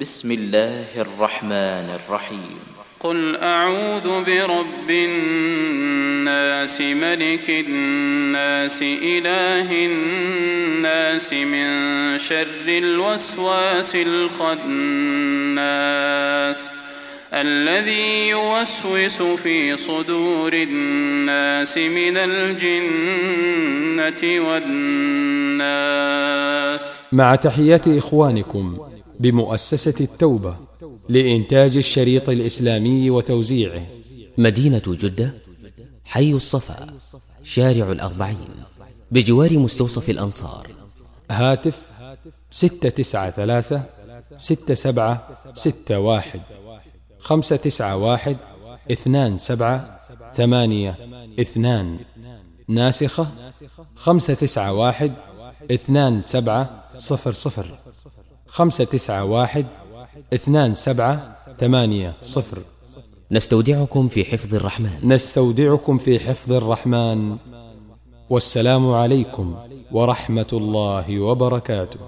بسم الله الرحمن الرحيم. قل أعوذ برب الناس ملك الناس إله الناس من شر الوسواس الخناس الذي يوسوس في صدور الناس من الجنة والناس. مع تحيات إخوانكم بمؤسسة التوبة لإنتاج الشريط الإسلامي وتوزيعه. مدينة جدة حي الصفا شارع الأربعين بجوار مستوصف الأنصار. هاتف ستة تسعة ثلاثة ستة سبعة ستة واحد خمسة تسعة واحد اثنان سبعة ثمانية اثنان. ناسخة خمسة تسعة واحد اثنان سبعة صفر صفر. خمسة تسعة واحد اثنان سبعة ثمانية صفر. نستودعكم في حفظ الرحمن. نستودعكم في حفظ الرحمن. والسلام عليكم ورحمة الله وبركاته.